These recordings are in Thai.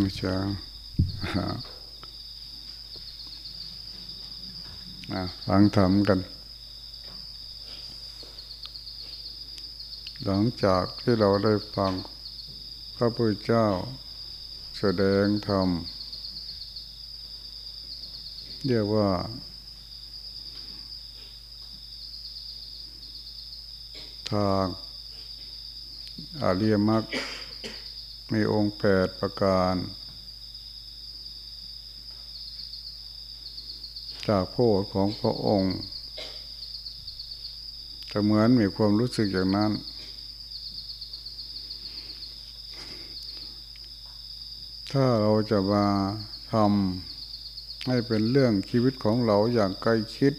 ไม่ใช่ฟังธรรมกัน หลังจากที่เราได้ฟังพระพุทธเจ้าแสดงธรรมเรียกว่า ทางอาเรียมัก มีองค์แปดประการ จากโพธของพระองค์จะเหมือนมีความรู้สึกอย่างนั้น ถ้าเราจะมาทำให้เป็นเรื่องชีวิตของเราอย่างใกล้ชิด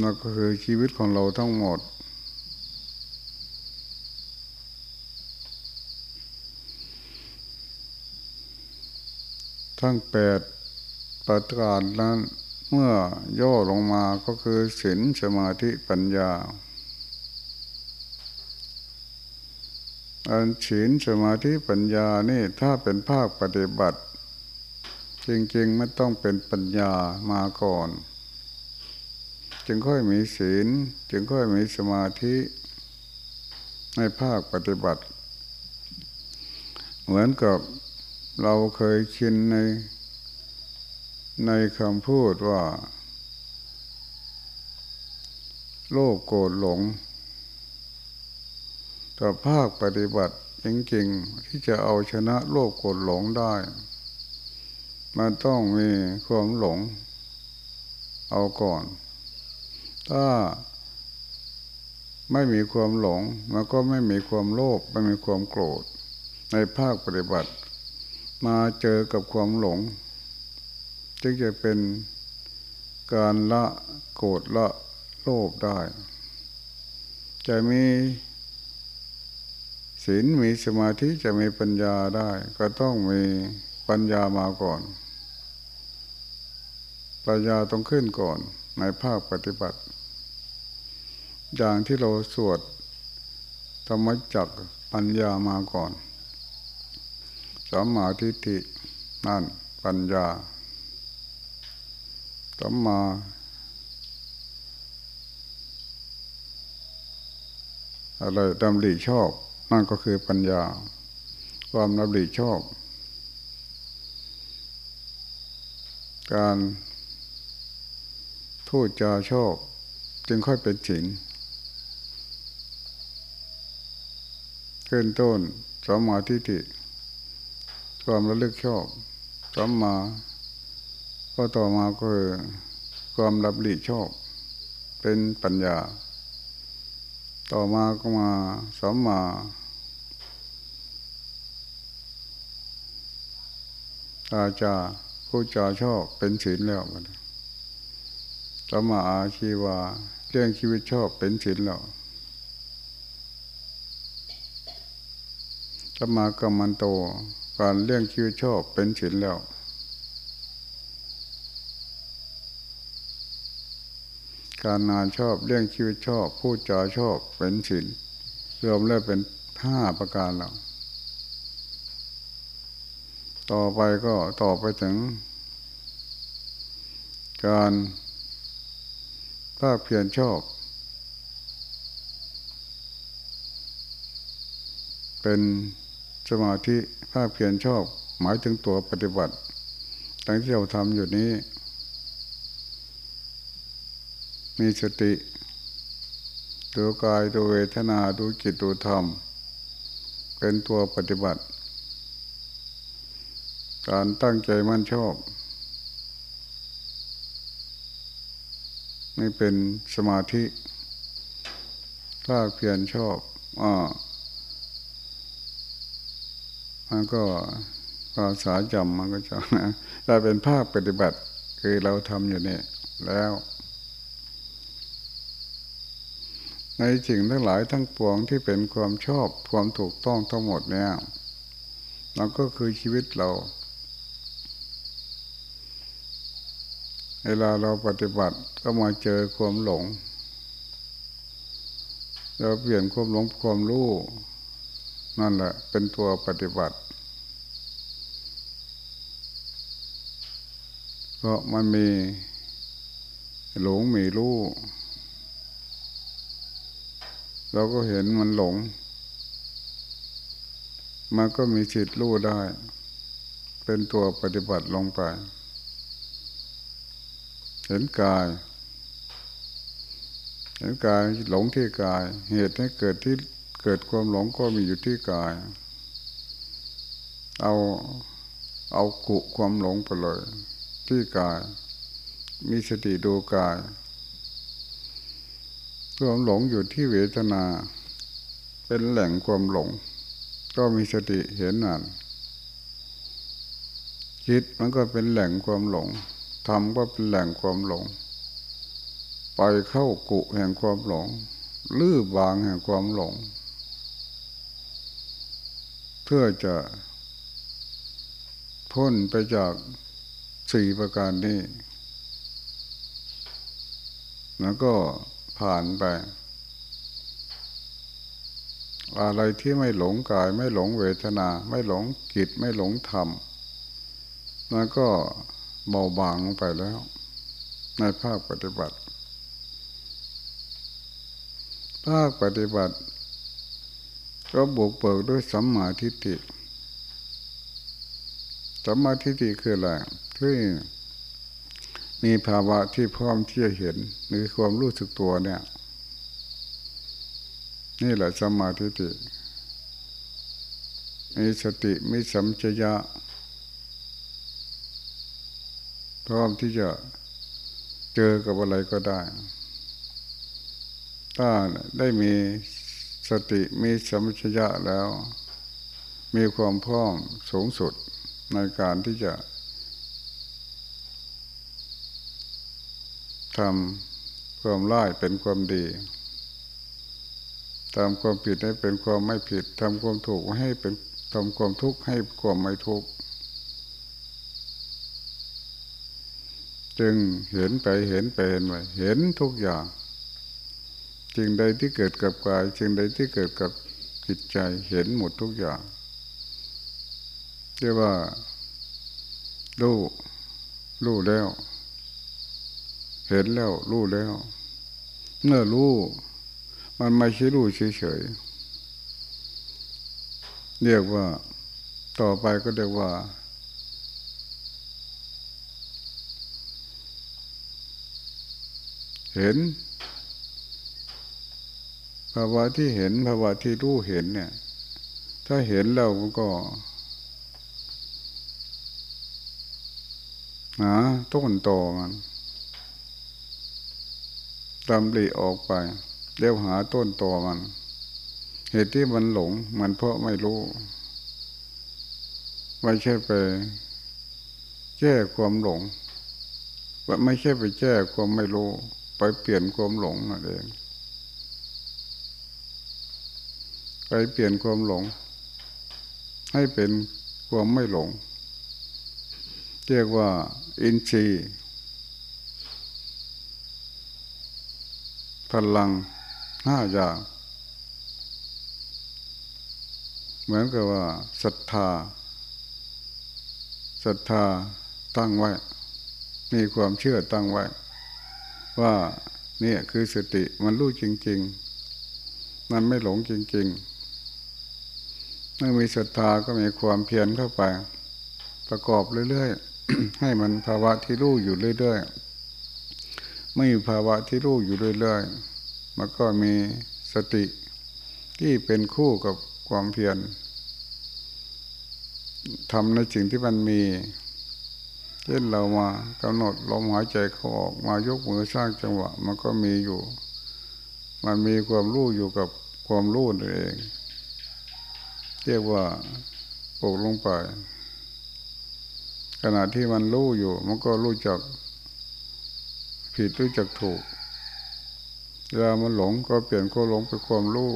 นั่นก็คือชีวิตของเราทั้งหมด ทั้งแปดประการนั้นเมื่อย่อลงมาก็คือศีลสมาธิปัญญาอันศีลสมาธิปัญญานี่ถ้าเป็นภาคปฏิบัติ จริงๆไม่ต้องเป็นปัญญามาก่อน จึงค่อยมีศีล จึงค่อยมีสมาธิในภาคปฏิบัติ เหมือนกับ เราเคยชินใน ในคำพูดว่า โลภโกรธหลงแต่ภาคปฏิบัติจริงๆที่จะเอาชนะโลภโกรธหลงได้ มันต้องมีความหลง เอาก่อน ถ้าไม่มีความหลง มันก็ไม่มีความโลภไม่มีความโกรธ ในภาคปฏิบัติ มาเจอกับความหลง จึงจะเป็นการละโกรธละโลภได้ จะมีศีลมีสมาธิจะมีปัญญาได้ ก็ต้องมีปัญญามาก่อน ปัญญาต้องขึ้นก่อนในภาคปฏิบัติ อย่างที่เราสวดธรรมจักปัญญามาก่อน สัมมาทิฏฐินั่นปัญญาสัมมาอะไรดำริชอบ นั่นก็คือปัญญา ความดำริชอบ การพูดจาชอบ จึงค่อยเป็นศีลขึ้นต้นสมาธิิ ความระลึกชอบสัมมาก็ต่อมาก็คือความรับหลีชอบ เป็นปัญญา ต่อมาก็มาสัมมาอาจาผู้จาชอบเป็นศีลแล้วมันสัมมาอาชีวาเรื่องชีวิตชอบเป็นศีลแล้วสัมมากรรมันโต การเลี้ยงชีวิตชอบเป็นศีลแล้ว การงานชอบเลี้ยงชีวิตชอบพูดจาชอบเป็นศีลรวมแล้วเป็นห้าประการแล้วต่อไปก็ต่อไปถึง การภาคเพียรชอบ เป็นสมาธิ ภาเพียรชอบหมายถึงตัวปฏิบัติตั้งที่เราทำอยู่นี้ มีสติดูกายดูเวทนาดูจิตดูธรรม เป็นตัวปฏิบัติ การตั้งใจมั่นชอบนี่เป็นสมาธิภาเพียรชอบอ่า มันก็ภาษาจำมันก็จะถ้าเป็นภาคปฏิบัติ คือเราทำอยู่นี่แล้ว ในสิ่งทั้งหลายทั้งปวงที่เป็นความชอบความถูกต้องทั้งหมดเนี่ยมันก็คือชีวิตเรา เวลาเราปฏิบัติก็มาเจอความหลง เราเปลี่ยนความหลงความรู้นั่นแหละ เป็นตัวปฏิบัติ พราะมันมีหลงมีรู้เราก็เห็นมันหลง มันก็มีจิตรู้ได้ เป็นตัวปฏิบัติลงไป เห็นกาย เห็นกายหลงที่กาย เหตุให้เกิดที่เกิดความหลงก็มีอยู่ที่กาย เอาเอากุความหลงไปเลย ที่กาย มีสติดูกายความหลงอยู่ที่เวทนา เป็นแหล่งความหลง ก็มีสติเห็นนั่นคิดมันก็เป็นแหล่งความหลงทำก็เป็นแหล่งความหลง ไปเข้ากุแห่งความหลงลื้อบางแห่งความหลง เพื่อจะพ้นไปจาก สี่ประการนี้ แล้วก็ผ่านไป อะไรที่ไม่หลงกาย ไม่หลงเวทนา ไม่หลงกิจไม่หลงธรรมแล้วก็เบาบางลงไปแล้ว ในภาคปฏิบัติ ภาคปฏิบัติ ก็บุกเบิกด้วยสัมมาทิฏฐิสัมมาทิฏฐิคืออะไร คือมีภาวะที่พร้อมที่จะเห็น หรือความรู้สึกตัวเนี่ย นี่แหละสมาทิฏฐิมีสติมีสัมจยะ พร้อมที่จะเจอกับอะไรก็ได้ ถ้าได้มีสติมีสัมปชัญญะแล้ว มีความพร้อมสูงสุดในการที่จะ ทำความร้ายเป็นความดีทำความผิดให้เป็นความไม่ผิดทำความถูกให้เป็นทำความทุกข์ให้ความไม่ทุกข์จึงเห็นไปเห็นไปเห็นไปเห็นทุกอย่างจึงใดที่เกิดกับกายจึงใดที่เกิดกับจิตใจเห็นหมดทุกอย่างเรียกว่ารู้รู้แล้ว เห็นแล้ว รู้แล้ว เมื่อรู้ มันไม่ใช่รู้เฉยๆเรียกว่า ต่อไปก็เรียกว่า เห็นภาวะที่เห็นภาวะที่รู้เห็นเนี่ย ถ้าเห็นแล้วมันก็หาต้นตอมัน ตำลีออกไปเรียวหาต้นตอมัน เหตุที่มันหลง มันเพราะไม่รู้ ไม่ใช่ไปแก้ความหลงว่าไม่ใช่ไปแก้ความไม่รู้ ไปเปลี่ยนความหลงนั่นเองไปเปลี่ยนความหลง ให้เป็นความไม่หลง เรียกว่า อินทรีย์ พลังห้าอย่าง เหมือนกับว่าศรัทธาศรัทธาตั้งไว้ มีความเชื่อตั้งไว้ ว่าเนี่ยคือสติมันรู้จริง ๆ มันไม่หลงจริง ๆ เมื่อมีศรัทธาก็มีความเพียรเข้าไป ประกอบเรื่อยๆ ให้มันภาวะที่รู้อยู่เรื่อยๆ ไม่มีภาวะที่รู้อยู่เรื่อยๆมันก็มีสติที่เป็นคู่กับความเพียรทำในสิ่งที่มันมี เช่นเรามากำหนดลมหายใจเขาออกมายกมือสร้างจังหวะ มันก็มีอยู่ มันมีความรู้อยู่กับความรู้นั่นเอง เรียกว่าปลูกลงไป ขณะที่มันรู้อยู่ มันก็รู้จัก ผิดรู้จักถูกเวลามันหลงก็เปลี่ยนความหลงเป็นความรู้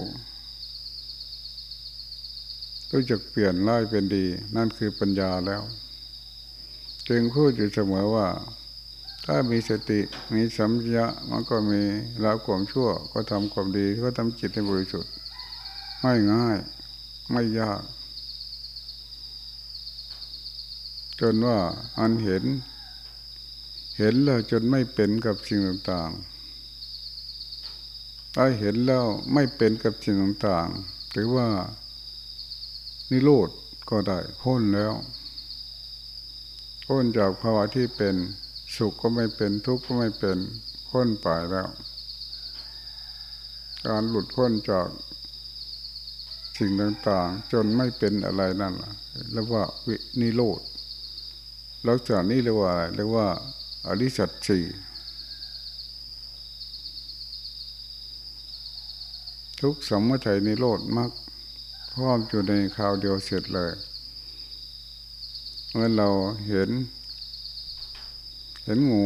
รู้จักเปลี่ยนร้ายเป็นดี นั่นคือปัญญาแล้ว จึงพูดอยู่เสมอว่า ถ้ามีสติมีสัมยะมันก็มีละความชั่ว ก็ทำความดีก็ทำจิตให้บริสุทธิ์ไม่ง่าย ไม่ยาก จนว่าอันเห็น เห็นแล้วจนไม่เป็นกับสิ่งต่างๆ ถ้าเห็นแล้วไม่เป็นกับสิ่งต่างๆ ถือว่านิโรธก็ได้พ้นแล้วพ้นจากภาวะที่เป็นสุขก็ไม่เป็นทุกข์ก็ไม่เป็นพ้นไปแล้ว การหลุดพ้นจากสิ่งต่างๆ จนไม่เป็นอะไรนั่นแหละเรียกว่าวินิโรธแล้วจากนี้เรียกว่าอะไรเรียกว่า อริสัตสีทุกสมมตินิโรธมากพร้อมอยู่ในคราวเดียวเสร็จเลย เมื่อเราเห็น เห็นงู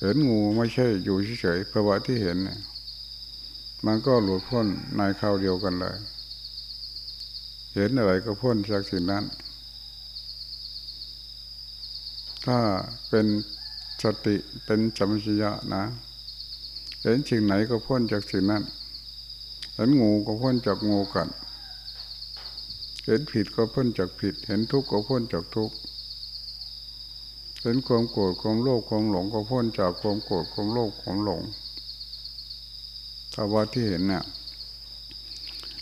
เห็นงูไม่ใช่อยู่เฉยๆเพราะว่าที่เห็น มันก็หลุดพ้นในคราวเดียวกันเลย เห็นอะไรก็พ้นจากสิ่งนั้น ถ้าเป็นสติเป็นสัมปชัญญะนะ เห็นสิ่งไหนก็พ้นจากสิ่งนั้น เห็นงูก็พ้นจากงูกันเห็นผิดก็พ้นจากผิด เห็นทุกข์ก็พ้นจากทุกข์ เห็นความโกรธความโลภความหลงก็พ้นจากความโกรธความโลภความหลงภาวะที่เห็นเนี่ย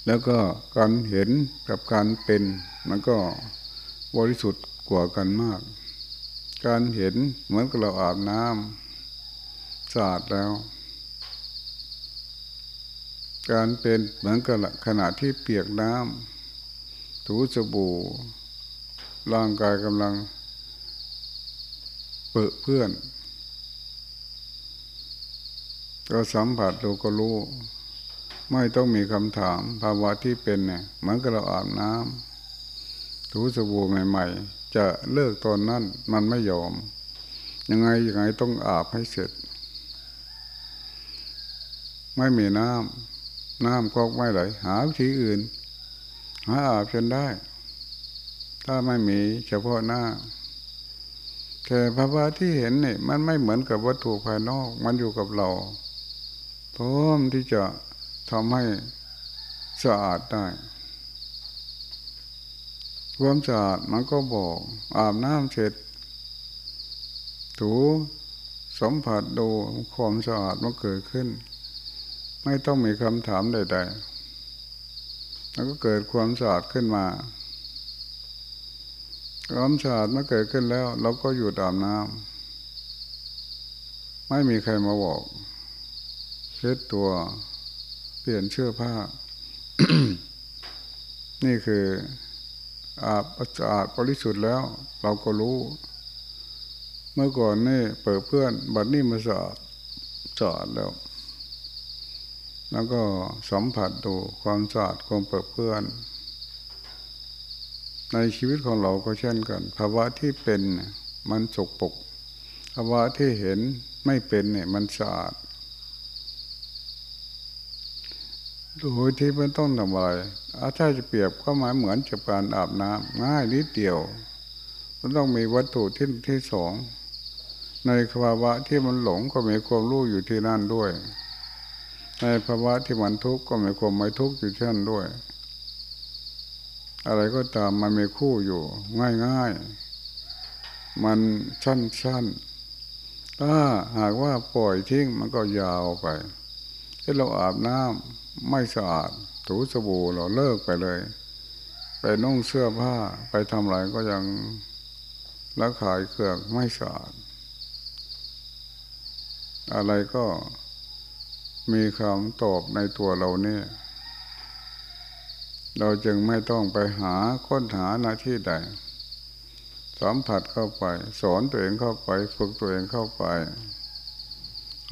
แล้วก็การเห็นกับการเป็นมันก็บริสุทธิ์กว่ากันมาก การเห็นเหมือนกับเราอาบน้ำสะอาดแล้ว การเป็นเหมือนกับขณะที่เปียกน้ำถูสบู่ร่างกายกำลัง เปื้อเพื่อนก็สัมผัสดูก็รู้ ไม่ต้องมีคำถาม ภาวะที่เป็นเนี่ยเหมือนกับเราอาบน้ำถูสบู่ใหม่ ๆ จะเลิกตอนนั้นมันไม่ยอม ยังไงยังไงต้องอาบให้เสร็จ ไม่มีน้ำน้ำก็ไม่ไหลหาวิธีอื่น หาอาบจนได้ ถ้าไม่มีเฉพาะหน้าแต่ภาวะที่เห็นเนี่ยมันไม่เหมือนกับวัตถุภายนอก มันอยู่กับเราพร้อมที่จะทำให้สะอาดได้ ความสะอาดมันก็บอก อาบน้ำเสร็จ ถูสัมผัสดูความสะอาดมันเกิดขึ้น ไม่ต้องมีคำถามใดๆแล้วก็เกิดความสะอาดขึ้นมาความสะอาดมันเกิดขึ้นแล้ว เราก็อยู่ตามน้ำไม่มีใครมาบอกเช็ดตัว เปลี่ยนเสื้อผ้า นี่คือ อาบสะอาดบริสุทธิ์แล้ว เราก็รู้ เมื่อก่อนนี่เปิดเพื่อน บัดนี้มาสะอาดสะอาดแล้ว แล้วก็สัมผัสดูความสะอาดความเปิดเพื่อน ในชีวิตของเราก็เช่นกัน ภาวะที่เป็นมันสกปรกภาวะที่เห็นไม่เป็นเนี่ยมันสะอาด โดยที่ไม่ต้องทำอะไรอาถ้าจะเปรียบก็หมายเหมือนจับการอาบน้ำง่ายนิดเดียวมันต้องมีวัตถุที่ที่สอง ในภาวะที่มันหลงก็มีความรู้อยู่ที่นั่นด้วย ในภาวะที่มันทุกข์ก็มีความไม่ทุกข์อยู่ที่นั่นด้วย อะไรก็ตามมันมีคู่อยู่ ง่ายๆ มันสั้นๆ ถ้าหากว่าปล่อยทิ้งมันก็ยาวไปที่เราอาบน้ำ ไม่สะอาดถูสบู่เราเลิกไปเลย ไปนุ่งเสื้อผ้าไปทำอะไรก็ยังละขายเครื่องไม่สะอาด อะไรก็มีคำตอบในตัวเราเนี่ยเราจึงไม่ต้องไปหาค้นหาหน้าที่ใดสัมผัสเข้าไป สอนตัวเองเข้าไปฝึกตัวเองเข้าไป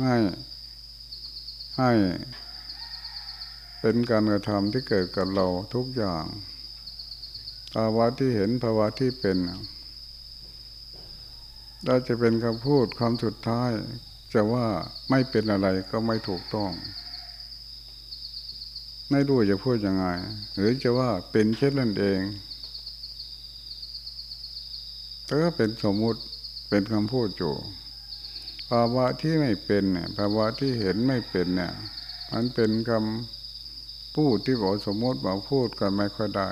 ให้ให้ เป็นการกระทำที่เกิดกับเราทุกอย่างภาวะที่เห็นภาวะที่เป็นได้จะเป็นคำพูดคำสุดท้าย จะว่าไม่เป็นอะไรก็ไม่ถูกต้อง ไม่รู้จะพูดยังไง หรือจะว่าเป็นเช่นนั้นเองแต่ก็เป็นสมมุติเป็นคำพูดอยู่ภาวะที่ไม่เป็นเนี่ยภาวะที่เห็นไม่เป็นเนี่ย มันเป็นคำ พูดที่บอกสมมติมาพูดกันไม่ค่อยได้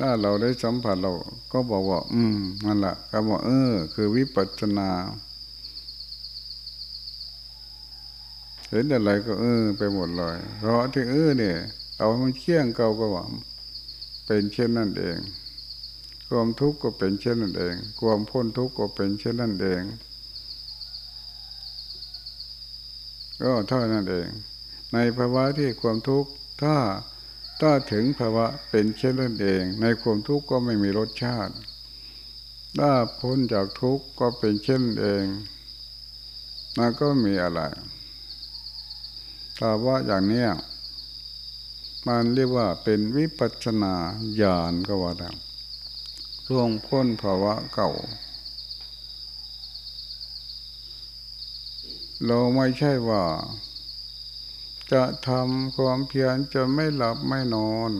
ถ้าเราได้สัมผัสเราก็บอกว่า อืมนั่นแหละก็บอกเออ คือวิปัสสนา เห็นอะไรก็เออ ไปหมดเลย เพราะที่เออเนี่ย เอามันเคี่ยงเก่าก็ว่าเป็นเช่นนั่นเอง ความทุกข์ก็เป็นเช่นนั่นเอง ความพ้นทุกข์ก็เป็นเช่นนั่นเองก็เท่านั้นเอง ในภาวะที่ความทุกข์ถ้าถ้าถึงภาวะเป็นเช่นนั้นเอง ในความทุกข์ก็ไม่มีรสชาติ ถ้าพ้นจากทุกข์ก็เป็นเช่นเองมันก็มีอะไรภาวะอย่างนี้มันเรียกว่าเป็นวิปัสนาญาณก็ว่าได้ร่วงพ้นภาวะเก่า เราไม่ใช่ว่า จะทำความเพียรจะไม่หลับไม่นอน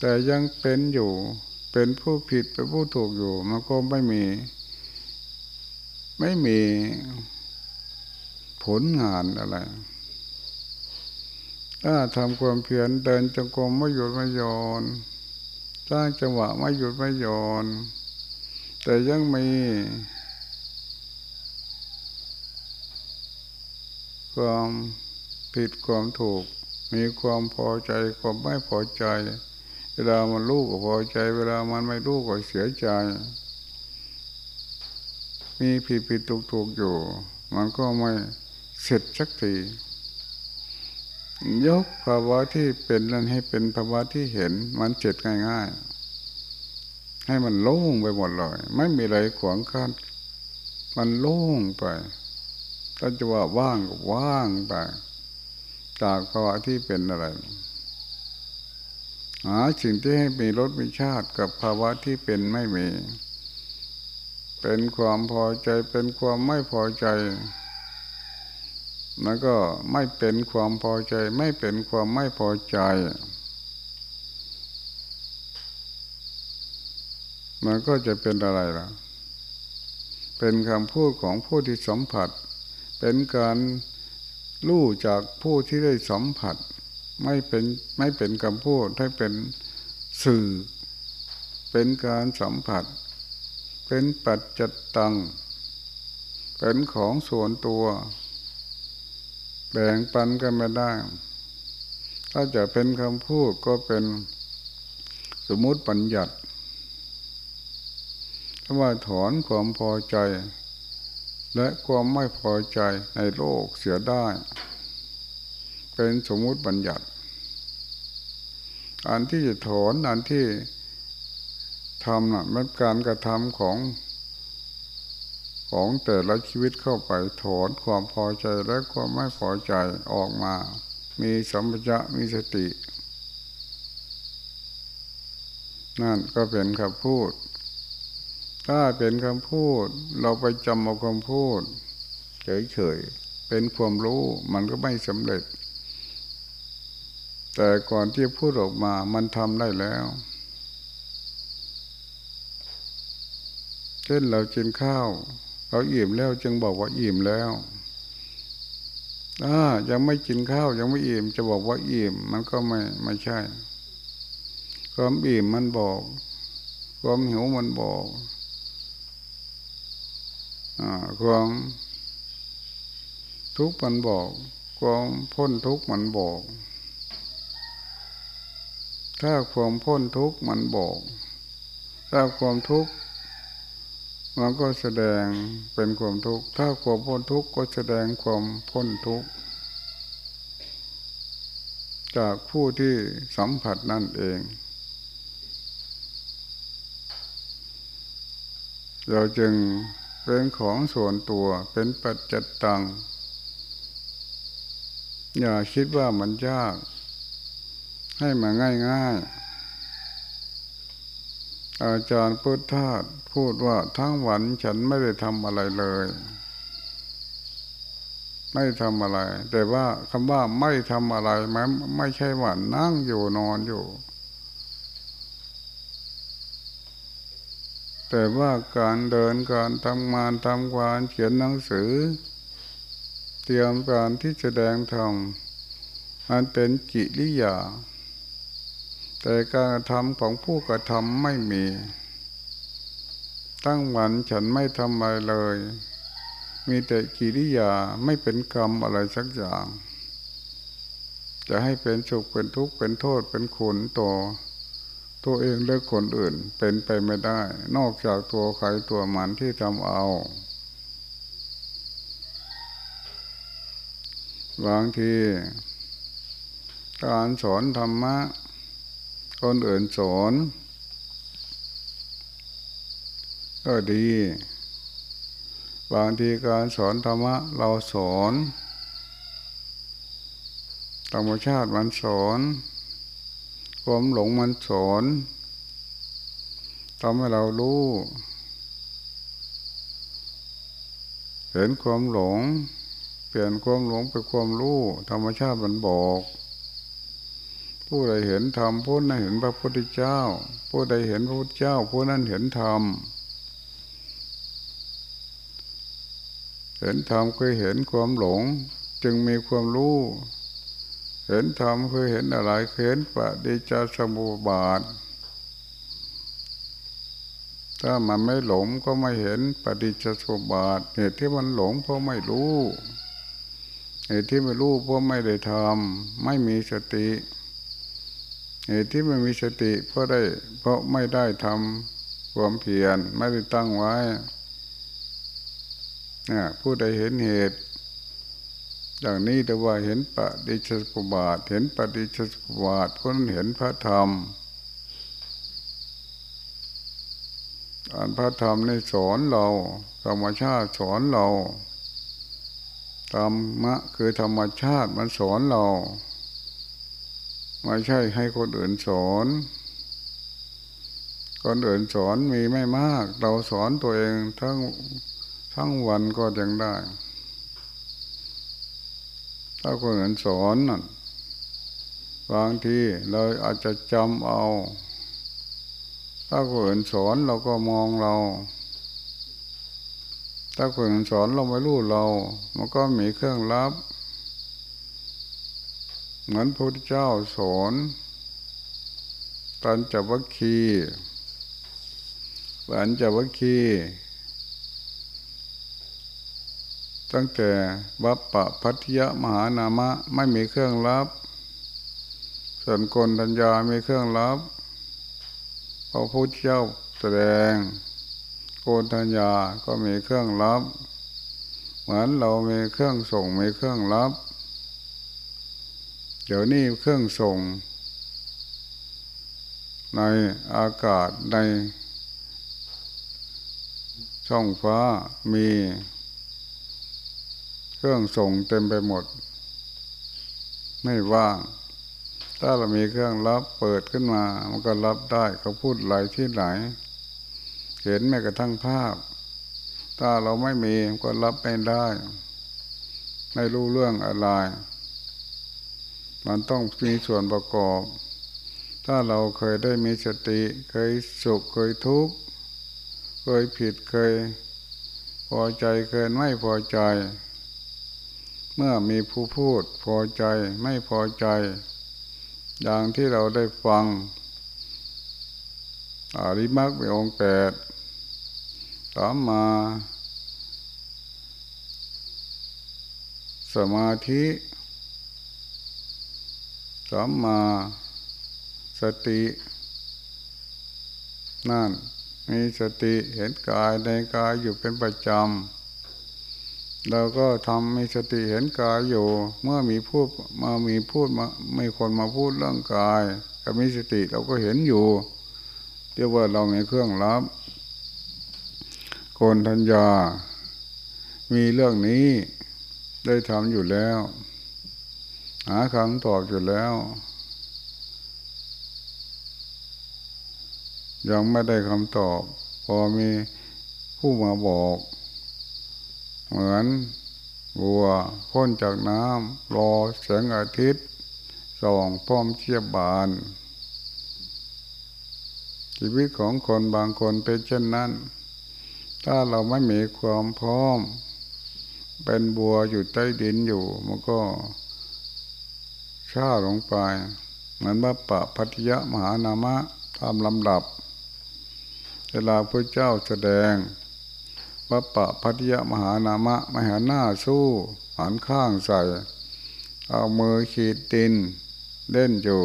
แต่ยังเป็นอยู่ เป็นผู้ผิดเป็นผู้ถูกอยู่ มันก็ไม่มี ไม่มีผลงานอะไร ถ้าทำความเพียรเดินจงกรมไม่หยุดไม่หย่อนสร้างจังหวะไม่หยุดไม่หย่อน แต่ยังมีความ ผิดความถูก มีความพอใจความไม่พอใจ เวลามันรู้ก็พอใจ เวลามันไม่รู้ก็เสียใจ มีผิดผิดถูกถูกอยู่ มันก็ไม่เสร็จสักทียกภาวะที่เป็นนั้นให้เป็นภาวะที่เห็นมันเจ็ดง่ายๆ ให้มันโล่งไปหมดเลยไม่มีอะไรขวางกั้นมันโล่งไปถ้าจะว่าว่างก็ว่างไป จากภาวะที่เป็นอะไรหาสิ่งที่ให้มีรสมีชาติกับภาวะที่เป็นไม่มี เป็นความพอใจเป็นความไม่พอใจมันก็ไม่เป็นความพอใจ ไม่เป็นความไม่พอใจมันก็จะเป็นอะไรล่ะ เป็นคำพูดของผู้ที่สัมผัส เป็นการ รู้จากผู้ที่ได้สัมผัส ไม่เป็นไม่เป็นคำพูดให้เป็นสื่อ เป็นการสัมผัส เป็นปัจจตัง เป็นของส่วนตัว แบ่งปันกันไม่ได้ ถ้าจะเป็นคำพูดก็เป็นสมมติปัญญัติถ้าว่าถอนความพอใจ และความไม่พอใจในโลกเสียได้ เป็นสมมุติบัญญัติ อันที่จะถอนอันที่ทำน่ะมันการกระทำของของแต่ละชีวิตเข้าไปถอนความพอใจและความไม่พอใจออกมา มีสัมปชัญญะมีสติ นั่นก็เป็นคำพูด ถ้าเป็นคำพูด เราไปจำเอาคำพูด เฉยๆ เป็นความรู้มันก็ไม่สำเร็จ แต่ก่อนที่พูดออกมามันทำได้แล้ว เช่นเรากินข้าว เราอิ่มแล้วจึงบอกว่าอิ่มแล้วถ้ายังไม่กินข้าวยังไม่อิ่ม จะบอกว่าอิ่ม มันก็ไม่ไม่ใช่ ความอิ่มมันบอก ความหิวมันบอก ความทุกข์มันบอก ความพ้นทุกข์มันบอก ถ้าความพ้นทุกข์มันบอก ถ้าความทุกข์มันก็แสดงเป็นความทุกข์ ถ้าความพ้นทุกข์ก็แสดงความพ้นทุกข์จากผู้ที่สัมผัสนั่นเอง เราจึง เป็นของส่วนตัวเป็นปัจจิตตัง อย่าคิดว่ามันยาก ให้มันง่ายๆ อาจารย์พุทธาพูดว่าทั้งวันฉันไม่ได้ทำอะไรเลย ไม่ทำอะไร แต่ว่าคำว่าไม่ทำอะไรไม่ไม่ใช่ว่านั่งอยู่นอนอยู่ แต่ว่าการเดินการทำงานทำงานเขียนหนังสือ เตรียมการที่แสดงธรรมมันเป็นกิริยา แต่การทำของผู้กระทำไม่มี ตั้งวันฉันไม่ทำอะไรเลย มีแต่กิริยาไม่เป็นกรรมอะไรสักอย่าง จะให้เป็นสุขเป็นทุกข์เป็นโทษเป็นขุนต่อ ตัวเองและคนอื่นเป็นไปไม่ได้ นอกจากตัวใครตัวมันที่ทำเอา บางทีการสอนธรรมะ คนอื่นสอนก็ดี บางทีการสอนธรรมะเราสอนธรรมชาติมันสอน ความหลงมันสอนทำให้เรารู้ เห็นความหลง เปลี่ยนความหลงเป็นความรู้ ธรรมชาติมันบอก ผู้ใดเห็นธรรมผู้นั้นเห็นพระพุทธเจ้า ผู้ใดเห็นพระพุทธเจ้า ผู้นั้นเห็นธรรมเห็นธรรมคือเห็นความหลง จึงมีความรู้ เห็นธรรมคือเห็นอะไรเห็นปฏิจจสมุปบาท ถ้ามันไม่หลงก็ไม่เห็นปฏิจจสมุปบาทเหตุที่มันหลงเพราะไม่รู้เหตุที่ไม่รู้เพราะไม่ได้ทำไม่มีสติเหตุที่ไม่มีสติเพราะได้ เพราะไม่ได้ทำความเพียรไม่ได้ตั้งไว้ผู้ใดเห็นเหตุ อย่างนี้แต่ว่าเห็นปฏิจจสมุปบาท เห็นปฏิจจสมุปบาทคนเห็นพระธรรมอ่านพระธรรมในสอนเราธรรมชาติสอนเราธรรมะคือธรรมชาติมันสอนเรา ไม่ใช่ให้คนอื่นสอน คนอื่นสอนมีไม่มาก เราสอนตัวเองทั้งทั้งวันก็ยังได้ ถ้าคนอื่นสอนนั่นบางทีเราอาจจะจำเอา ถ้าคนอื่นสอนเราก็มองเรา ถ้าคนสอนเราไม่รู้เรา มันก็มีเครื่องรับ เหมือนพระพุทธเจ้าสอนตันจัวัคคีปันจัวัคคี ตั้งแต่วัปปะพัทยมหานามะไม่มีเครื่องรับ ส่วนกนทัญญามีเครื่องรับพระพุทธเจ้าแสดง โกนทัญญาก็มีเครื่องรับ เหมือนเรามีเครื่องส่งมีเครื่องรับ เดี๋ยวนี้เครื่องส่ง ในอากาศในช่องฟ้ามี เครื่องส่งเต็มไปหมด ไม่ว่างถ้าเรามีเครื่องรับเปิดขึ้นมา มันก็รับได้เขาพูดหลายที่ไหนเห็นแม้กระทั่งภาพ ถ้าเราไม่มีก็รับไม่ได้ ไม่รู้เรื่องอะไร มันต้องมีส่วนประกอบ ถ้าเราเคยได้มีสติ เคยสุขเคยทุกข์ เคยผิดเคย พอใจเคยไม่พอใจ เมื่อมีผู้พูดพอใจไม่พอใจ อย่างที่เราได้ฟังอริมักมีองแปดตามมา สมาธิสามมา สติ นั่น มีสติเห็นกายในกายอยู่เป็นประจำ เราก็ทำมีสติเห็นกายอยู่ เมื่อมีพูดมามีพูดมาไม่คนมาพูดเรื่องกายก็มีสติเราก็เห็นอยู่เรียกว่าเรามีเครื่องรับคนทัญญา มีเรื่องนี้ได้ทำอยู่แล้ว หาคำตอบอยู่แล้ว ยังไม่ได้คำตอบ พอมีผู้มาบอก เหมือนบัวพ้นจากน้ำรอแสงอาทิตย์ส่องพร้อมเชียบบาน ชีวิตของคนบางคนเป็นเช่นนั้น ถ้าเราไม่มีความพร้อม เป็นบัวอยู่ใต้ดินอยู่ มันก็ช้าลงไปเหมือนว่าปะพัทยะมหานามะตามลำดับ เวลาพระเจ้าแสดง ว่าปะพัทยมหานามะ มหาหน้าสู้หันข้างใส่เอามือขีดตินเล่นอยู่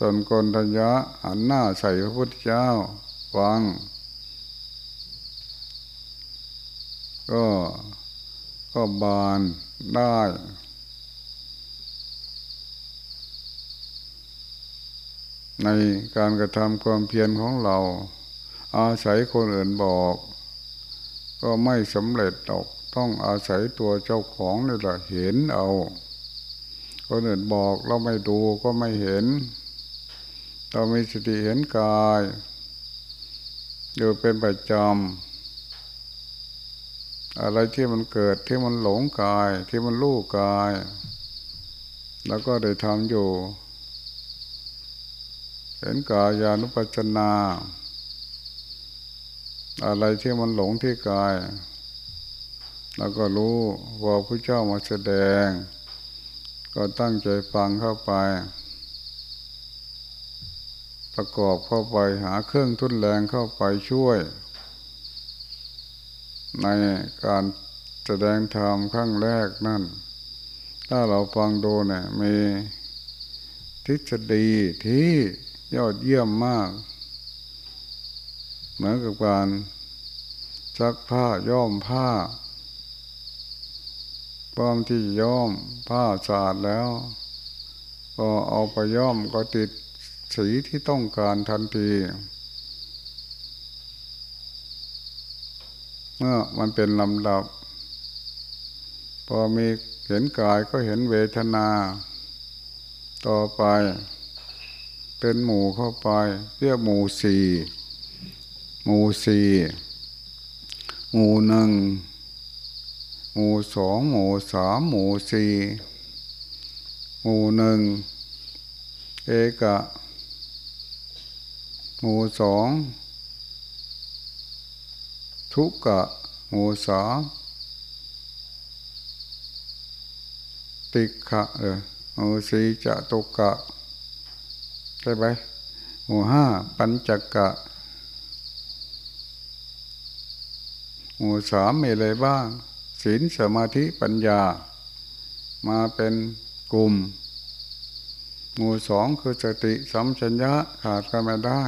ตนกนทัญญะหันหน้าใส่พระพุทธเจ้าฟัง ก็ก็บานได้ในการกระทำความเพียรของเรา อาศัยคนอื่นบอก ก็ไม่สำเร็จหรอกต้องอาศัยตัวเจ้าของนี่แหละเห็นเอาคนอื่นบอกเราไม่ดูก็ไม่เห็น เรามีสติเห็นกาย อยู่เป็นประจำอะไรที่มันเกิดที่มันหลงกายที่มันรู้กาย แล้วก็ได้ทำอยู่ เห็นกายานุปัจจนา อะไรที่มันหลงที่กาย แล้วก็รู้ว่าพระเจ้ามาแสดง ก็ตั้งใจฟังเข้าไป ประกอบเข้าไปหาเครื่องทุนแรงเข้าไปช่วย ในการแสดงธรรมครั้งแรกนั่น ถ้าเราฟังดูเนี่ยมีทฤษฎีที่ยอดเยี่ยมมาก เหมือนกับการซักผ้าย้อมผ้าความที่ย้อมผ้าสะอาดแล้ว ก็เอาไปย้อมก็ติดสีที่ต้องการทันที เมื่อมันเป็นลำดับ พอมีเห็นกายก็เห็นเวทนา ต่อไป เป็นหมู่เข้าไปเรียกหมู่สี่ หมู่สี่หมู่หนึ่งหมู่สองหมู่สามหมู่สี่หมู่หนึ่งเอกะ หมู่สองทุกกะ หมู่สามติกะเออหมู่สี่จะตุกกะใช่ไหมหมู่ห้าปัญจกะ หมู่สามมีอะไรบ้างศีลสมาธิปัญญา มาเป็นกลุ่ม หมู่สองคือสติสัมชัญญะขาดกันไม่ได้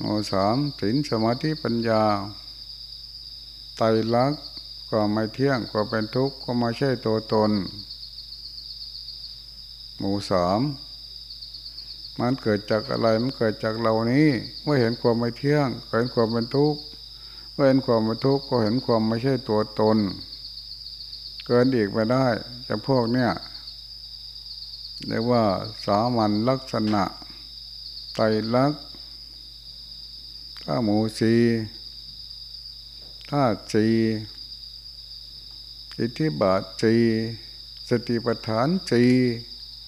หมู่สามศีลสมาธิปัญญา ไตรลักษณ์ก็ไม่เที่ยงก็เป็นทุกข์ก็ไม่ใช่ตัวตน หมู่สามมันเกิดจากอะไรมันเกิดจากเรานี้เมื่อเห็นความไม่เที่ยงเห็นความเป็นทุกข์ เมื่อเห็นความทุกข์ก็เห็นความไม่ใช่ตัวตน เกินอีกไปได้จะพวกเนี้ยเรียกว่าสามัญลักษณะไตรลักษณ์ถ้าหมูสีถ้าสีอิทธิบาทสีสติปัฏฐานสี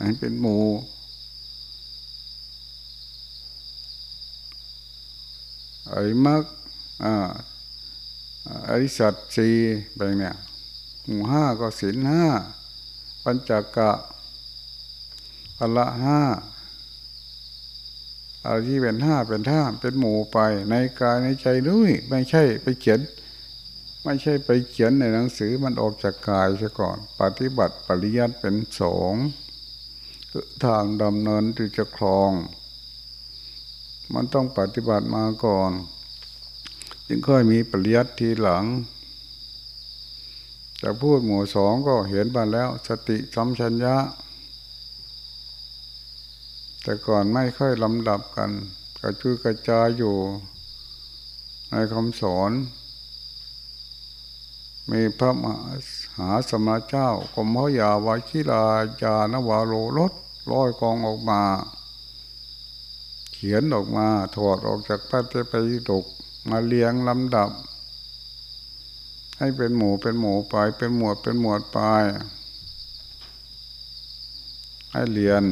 อันเป็นหมูไอ้มักอ่า อริสัตสีแบบเนี้ยหมู่ห้าก็ศีลห้าปัญจกะพละห้าอะไรที่เป็นห้าเป็นท่าเป็นหมู่ไป ในกายในใจด้วย ไม่ใช่ไปเขียน ไม่ใช่ไปเขียนในหนังสือมันออกจากกายซะก่อน ปฏิบัติปริยัติเป็นสองทางดำเนินที่จะคลอง มันต้องปฏิบัติมาก่อน จึงค่อยมีปริยัติทีหลังแต่พูดหมู่สองก็เห็นมาแล้ว สติสัมชัญญะ แต่ก่อนไม่ค่อยลำดับกัน กระจุยกระจายอยู่ ในคำสอน มีพระมหาสมณเจ้ากรมพยาวาชิลาจานวาโลรถลอยกองออกมา เขียนออกมาถอดออกจากพระเทพยิดก มาเลี้ยงลำดับ ให้เป็นหมูเป็นหมูไป เป็นหมวดเป็นหมวดไป ให้เรียน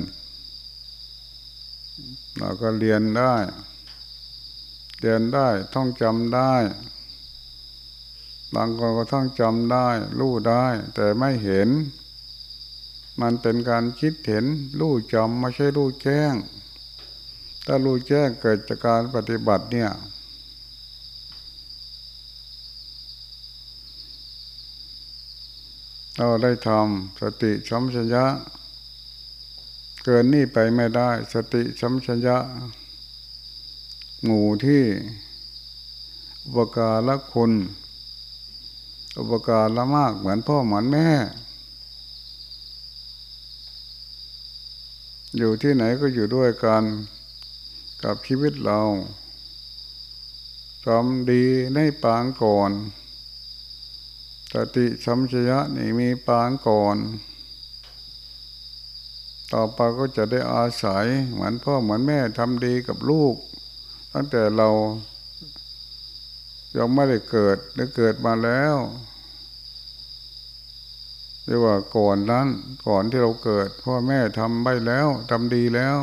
เราก็เรียนได้ เรียนได้ท่องจำได้บางคนก็ท่องจำได้ รู้ได้ แต่ไม่เห็น มันเป็นการคิดเห็น รู้จำไม่ใช่รู้แจ้ง ถ้ารู้แจ้งเกิดจากการปฏิบัติเนี่ย เราได้ทำสติสัมชัญญะ เกินนี่ไปไม่ได้ สติสัมชัญญะหมู่ที่อุปการละคุณอุปการละมากเหมือนพ่อเหมือนแม่ อยู่ที่ไหนก็อยู่ด้วยกันกับชีวิตเราทำดีในปางก่อน สติสัมชยะนี่มีปางก่อน ต่อไปก็จะได้อาศัยเหมือนพ่อเหมือนแม่ทำดีกับลูก ตั้งแต่เรายังไม่ได้เกิดหรือเกิดมาแล้วเรียกว่าก่อนนั้นก่อนที่เราเกิด พ่อแม่ทำไปแล้วทำดีแล้ว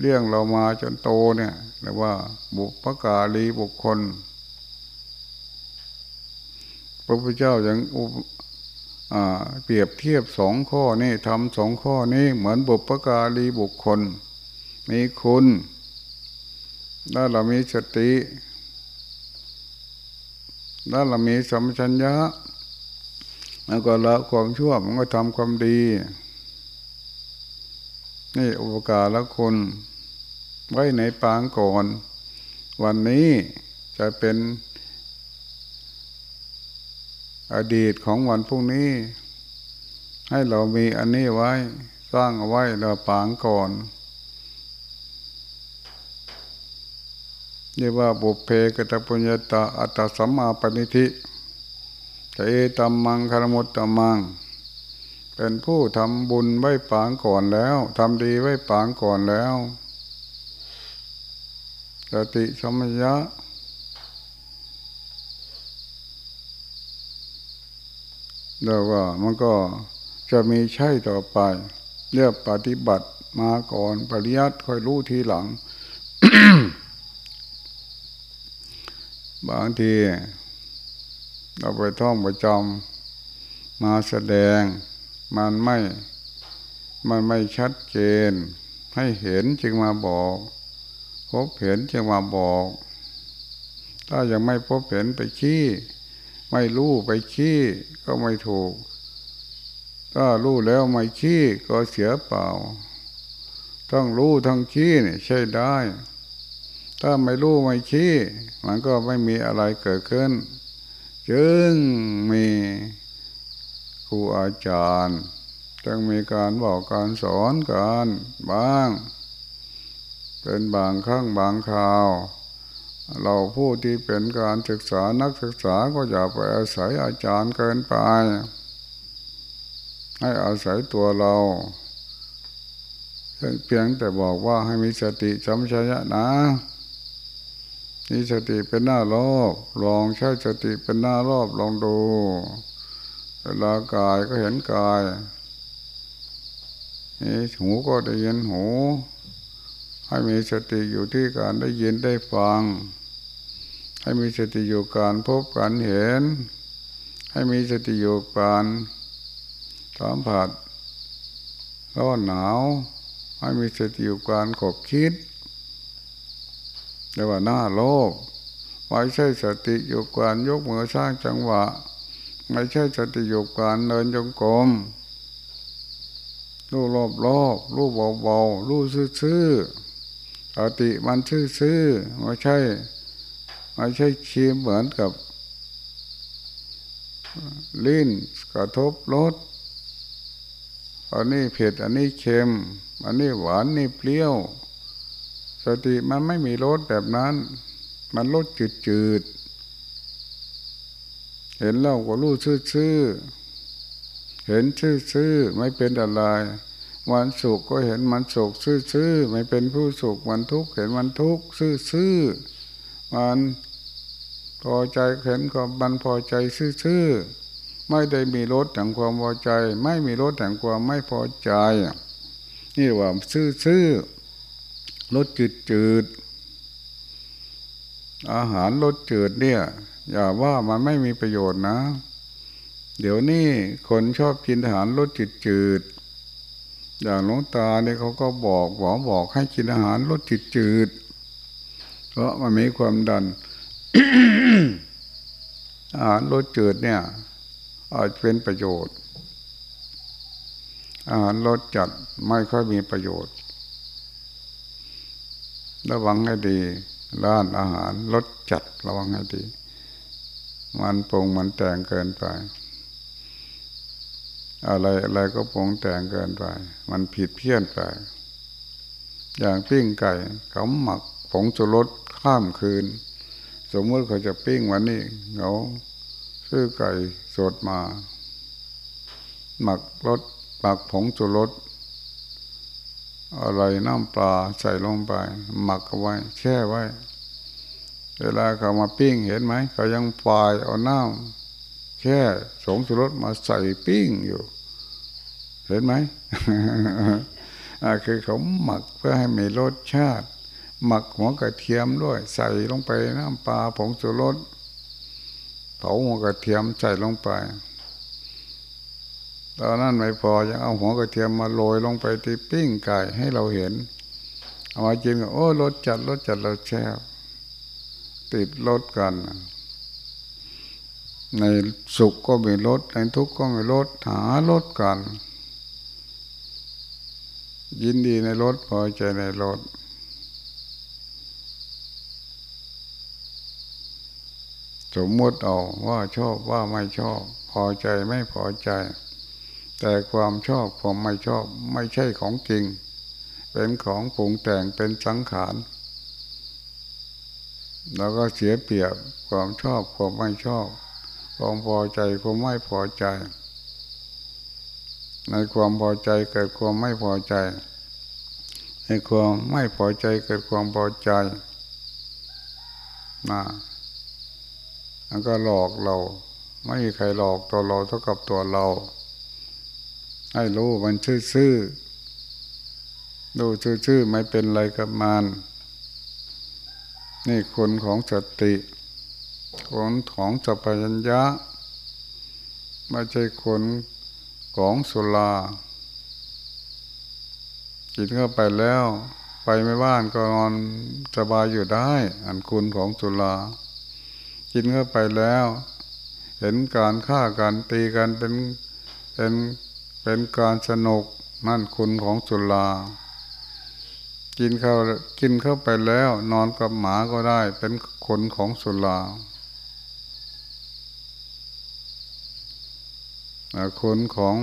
เลี้ยงเรามาจนโตเนี่ยเรียกว่าบุพการีบุคคล พระพุทธเจ้ายังเปรียบเทียบสองข้อนี้ทำสองข้อนี้เหมือนบุพการีบุคคล มีคุณ ถ้าเรามีสติถ้าเรามีสัมชัญญะแล้วก็ละความชั่วมันก็ทำความดี นี่อุปการละคุณไว้ในปางก่อน วันนี้จะเป็น อดีตของวันพรุ่งนี้ ให้เรามีอันนี้ไว้ สร้างเอาไว้เราปางก่อนเรียกว่าบุพเพกตปุญญาตาอัตตสัมมาปณิธิเอตัมมังคารมุตตมัง เป็นผู้ทำบุญไว้ปางก่อนแล้วทำดีไว้ปางก่อนแล้วสติสมัยะ แล้วก็มันก็จะมีใช่ต่อไปเรียกปฏิบัติมาก่อนปริยัติค่อยรู้ทีหลัง บางที เราไปท่องประจำมาแสดง มันไม่ มันไม่ชัดเจน ให้เห็นจึงมาบอกพบเห็นจึงมาบอก ถ้ายังไม่พบเห็นไปขี้ ไม่รู้ไปขี้ก็ไม่ถูก ถ้ารู้แล้วไม่ขี้ก็เสียเปล่าต้องรู้ทั้งขี้เนี่ยใช่ได้ ถ้าไม่รู้ไม่ขี้มันก็ไม่มีอะไรเกิดขึ้น จึงมีครูอาจารย์จึงมีการบอกการสอนกันบ้าง เป็นบางครั้งบางคราว เราผู้ที่เป็นการศึกษานักศึกษาก็อย่าไปอาศัยอาจารย์เกินไป ให้อาศัยตัวเราเพียงแต่บอกว่าให้มีสติจำชัยนะมีสติเป็นหน้ารอบ ลองใช้สติเป็นหน้ารอบลองดูเวลากายก็เห็นกายนี่หูก็ได้ยินหู ให้มีสติอยู่ที่การได้ยินได้ฟัง ให้มีสติอยู่การพบการเห็น ให้มีสติอยู่การสัมผัสร้อนหนาวให้มีสติอยู่การขบคิดเรียกว่าหน้าโลกไม่ใช่สติอยู่การยกมือสร้างจังหวะ ไม่ใช่สติอยู่การเดินจงกรมรู้รอบรอบรู้เบาเบารู้ซื่อๆสติมันซื่อๆไม่ใช่ ไม่ใช่ชีเหมือนกับ ลิ้นกระทบรสอันนี้เผ็ดอันนี้เค็ม อันนี้หวานนี่เปรี้ยว สติมันไม่มีรสแบบนั้น มันรสจืดจืดเห็นเราก็รู้ซื่อๆเห็นซื่อๆไม่เป็นอะไรวันสุขก็เห็นมันสุขซื่อๆไม่เป็นผู้สุขวันทุกข์เห็นมันทุกข์ซื่อๆ มันพอใจเห็นก็มันพอใจซื่อๆไม่ได้มีรสแห่งความพอใจ ไม่มีรสแห่งความไม่พอใจ นี่ว่าซื่อๆรสจืดจืดอาหารรสจืดเนี่ย อย่าว่ามันไม่มีประโยชน์นะ เดี๋ยวนี้คนชอบกินอาหารรสจืดจืดอย่างหลวงตาเนี่ยเขาก็บอกหมอบอกให้กินอาหารรสจืดจืด เพราะมันมีความดันอาหารรสจืดเนี่ย อาจเป็นประโยชน์ อาหารรสจัดไม่ค่อยมีประโยชน์ ระวังให้ดี ร้านอาหารรสจัดระวังให้ดี มันปรุงมันแต่งเกินไป อะไรอะไรก็ปรุงแต่งเกินไป มันผิดเพี้ยนไป อย่างปิ้งไก่เขาหมัก ผงชูรสข้ามคืน สมมติเขาจะปิ้งวันนี้เขาซื้อไก่สดมา หมักรสหมักผงชูรสอะไรน้ำปลาใส่ลงไป หมักเอาไว้ แช่ไว้ เวลาเขามาปิ้งเห็นไหมเขายังปลายเอาน้ำแช่สงสุรสมาใส่ปิ้งอยู่ เห็นไหมคือเขาหมักเพื่อให้มีรสชาติ หมักหัวกระเทียมด้วย ใส่ลงไปน้ำปลาผงสุรสเผาหัวกระเทียมใส่ลงไปตอนนั้นไม่พอยังเอาหัวกระเทียมมาโรยลงไปที่ปิ้งไก่ให้เราเห็น เอามากินก็โอ้รสจัดรสจัดเราแช่ติดรสกัน ในสุขก็มีรสในทุกข์ก็มีรสหารสกัน ยินดีในรสพอใจในรส สมมติเอาว่าชอบว่าไม่ชอบ พอใจไม่พอใจ แต่ความชอบความไม่ชอบไม่ใช่ของจริง เป็นของปรุงแต่งเป็นสังขารเราก็เสียเปรียบความชอบความไม่ชอบ ความพอใจความไม่พอใจ ในความพอใจเกิดความไม่พอใจ ในความไม่พอใจเกิดความพอใจนะ มันก็หลอกเรา ไม่มีใครหลอกตัวเราเท่ากับตัวเรา ให้รู้มันซื่อๆดูซื่อๆไม่เป็นไรกับมัน นี่คนของสติคนของสัพพัญญะไม่ใช่คนของสุลากินเข้าไปแล้ว ไปไม่บ้านก็นอนสบายอยู่ได้ อันคุณของสุลา กินเข้าไปแล้ว เห็นการฆ่ากันตีกันเป็นเป็นเป็นการสนุกนั่นคุณของสุรากินเข้ากินเข้าไปแล้ว นอนกับหมาก็ได้เป็นคนของสุราคนของ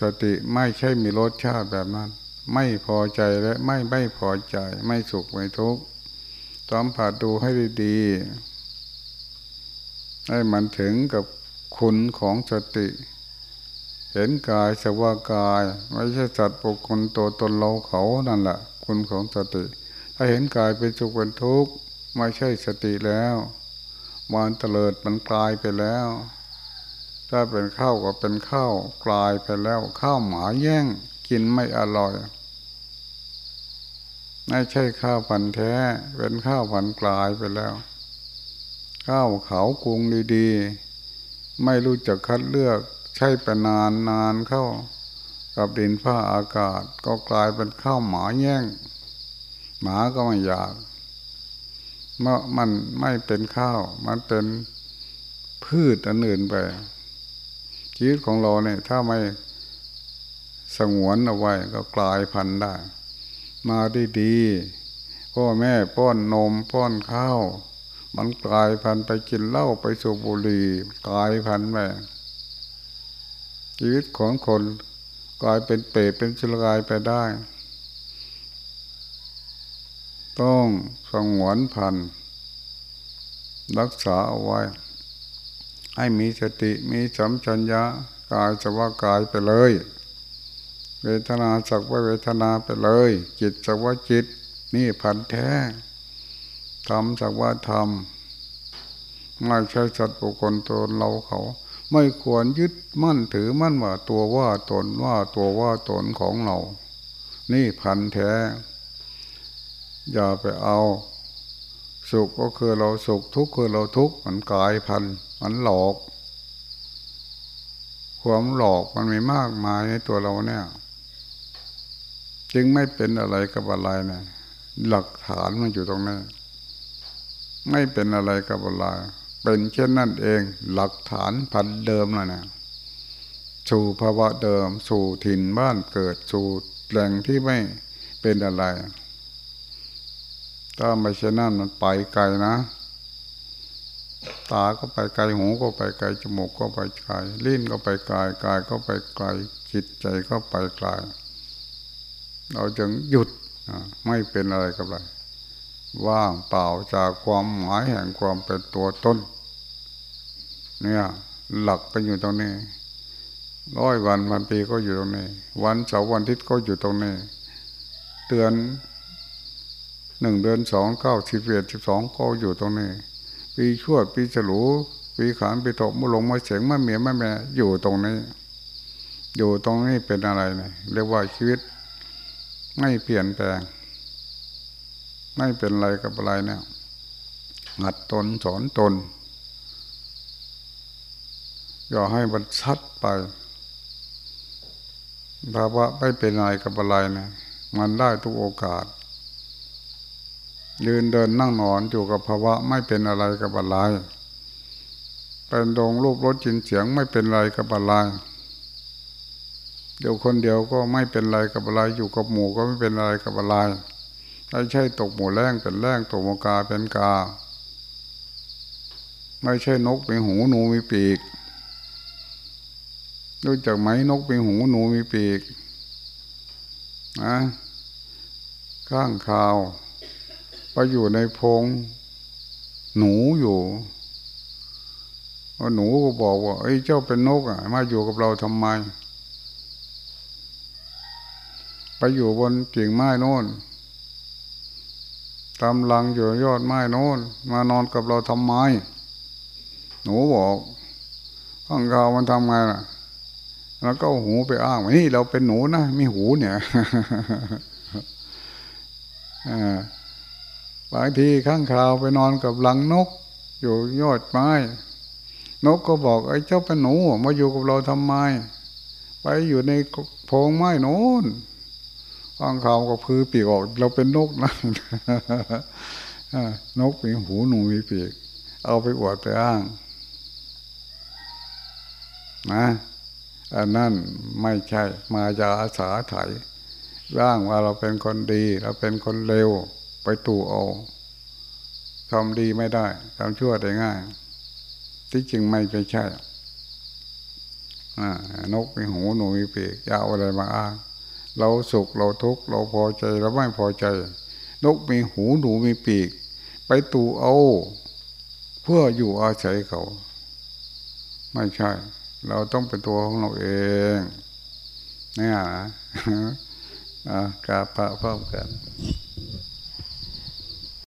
สติไม่ใช่มีรสชาติแบบนั้น ไม่พอใจและไม่ไม่พอใจ ไม่สุขไม่ทุกข์ ต้อมผัดดูให้ดีๆ ให้มันถึงกับคุณของสติ เห็นกายสว่ากาย ไม่ใช่สัตว์ปุคคลตัวตนเราเขานั่นแหละคุณของสติ ถ้าเห็นกายเป็นสุขเป็นทุกข์ไม่ใช่สติแล้วมันเตลิดมันกลายไปแล้ว ถ้าเป็นข้าวก็เป็นข้าวกลายไปแล้ว ข้าวหมาแย่งกินไม่อร่อย ไม่ใช่ข้าวพันแท้ เป็นข้าวพันกลายไปแล้ว ข้าวเขากรุงดีๆ ไม่รู้จักคัดเลือก ใช้ไปนานนานเข้า กับดินผ้าอากาศ ก็กลายเป็นข้าวหมาแย่ง หมาก็ไม่อยากเมื่อมันไม่เป็นข้าว มันเป็นพืชอันอื่นไปชีวิตของเราเนี่ยถ้าไม่สงวนเอาไว้ก็กลายพันธุ์ได้ มาดีดีพ่อแม่ป้อนนมป้อนข้าว มันกลายพันไปกินเหล้าไปสูบบุหรี่กลายพันธุ์ไปชีวิตของคนกลายเป็นเปรตเป็นสุรกายไปได้ ต้องสงวนพัน รักษาเอาไว้ ให้มีสติมีสัมชัญญะกายจะว่ากายไปเลย เวทนาสักว่าเวทนาไปเลย จิตสักว่าจิต นี่พันแท้ทำสักว่าทำไม่ใช่สัตว์บุคคลตัวเราเขา ไม่ควรยึดมั่นถือมั่นว่าตัวว่าตนว่าตัวว่าตนของเรา นี่พันแท้ อย่าไปเอา สุขก็คือเราสุขทุกข์คือเราทุกข์มันกายพันมันหลอกความหลอกมันมีมากมายในตัวเราเนี่ย จึงไม่เป็นอะไรกับอะไรนี่ยหลักฐานมันอยู่ตรงนี้นไม่เป็นอะไรกับอะไรเป็นเช่นนั่นเอง หลักฐานพันเดิมแล้วนะสู่ภาวะเดิม สู่ถิ่นบ้านเกิดสู่แหล่งที่ไม่เป็นอะไรถ้าไม่เช่นนั้นมันไปไกลนะ ตาก็ไปไกลหูก็ไปไกลจมูกก็ไปไกลลิ้นก็ไปไกลกายก็ไปไกลจิตใจก็ไปไกล เราจึงหยุดไม่เป็นอะไรกับอะไรว่างเปล่าจากความหมายแห่งความเป็นตัวตนเนี่ยหลักก็อยู่ตรงนี้ร้อยวันพันปีก็อยู่ตรงนี้ วันเสาร์วันอาทิตย์ก็อยู่ตรงนี้ เตือนหนึ่งเดือนสองเก้าสิบเอ็ดสิบสองก็อยู่ตรงนี้ ปีชวดปีฉลูปีขานปีถกมุลงมาเสียงมาเมียมาแม่อยู่ตรงนี้ อยู่ตรงนี้เป็นอะไรเนี่ยเรียกว่าชีวิต ไม่เปลี่ยนแปลง ไม่เป็นอะไรกับอะไรเนี่ยหัดตนสอนตน อย่าให้มันชัดไปภาวะไม่เป็นอะไรกับอะไรนะมันได้ทุกโอกาส ยืนเดินนั่งนอนอยู่กับภาวะไม่เป็นอะไรกับอะไรเป็นดงรูปรสจินเสียงไม่เป็นอะไรกับอะไร เดี๋ยวคนเดียวก็ไม่เป็นไรกับอะไร อยู่กับหมู่ก็ไม่เป็นอะไรกับอะไรไม่ใช่ตกหมู่แรงเป็นแรงตกหมูกาเป็นกา ไม่ใช่นกเป็นหูหนูมีปีก รู้จักไหมนกเป็นหูหนูมีปีกนะข้างข่าว ไปอยู่ในพง หนูอยู่หนูก็บอกว่าไอ้เจ้าเป็นนกอะมาอยู่กับเราทำไม ไปอยู่บนกิ่งไม้โน้นตำลังอยู่ยอดไม้โน้นมานอนกับเราทำไม หนูบอกข้างกามันทำไงล่ะ แล้วก็หูไปอ้างว่านี่เราเป็นหนูนะมีหูเนี่ยบางทีข้างคาวไปนอนกับหลังนก อยู่ยอดไม้ นกก็บอกไอ้เจ้าเป็นหนูมาอยู่กับเราทำไม ไปอยู่ในโพรงไม้โน้น ข้างเขาก็พื้ปีกออก เราเป็นนกนะนกมีหูหนูมีปีก เอาไปอวดไปอ้างนะอันนั้นไม่ใช่มาจาอาสาไถร่างว่าเราเป็นคนดี เราเป็นคนเร็วไปตู่เอาทำดีไม่ได้ทำชั่วได้ง่าย ที่จริงไม่ใช่นกมีหูหนูมีปีกจะเอาอะไรมาอ้าง เราสุขเราทุกข์เราพอใจเราไม่พอใจ นกมีหูหนูมีปีก ไปตูเอา เพื่ออยู่อาศัยเขา ไม่ใช่ เราต้องเป็นตัวของเราเองเนี่ยนะกาพระพร้อมกัน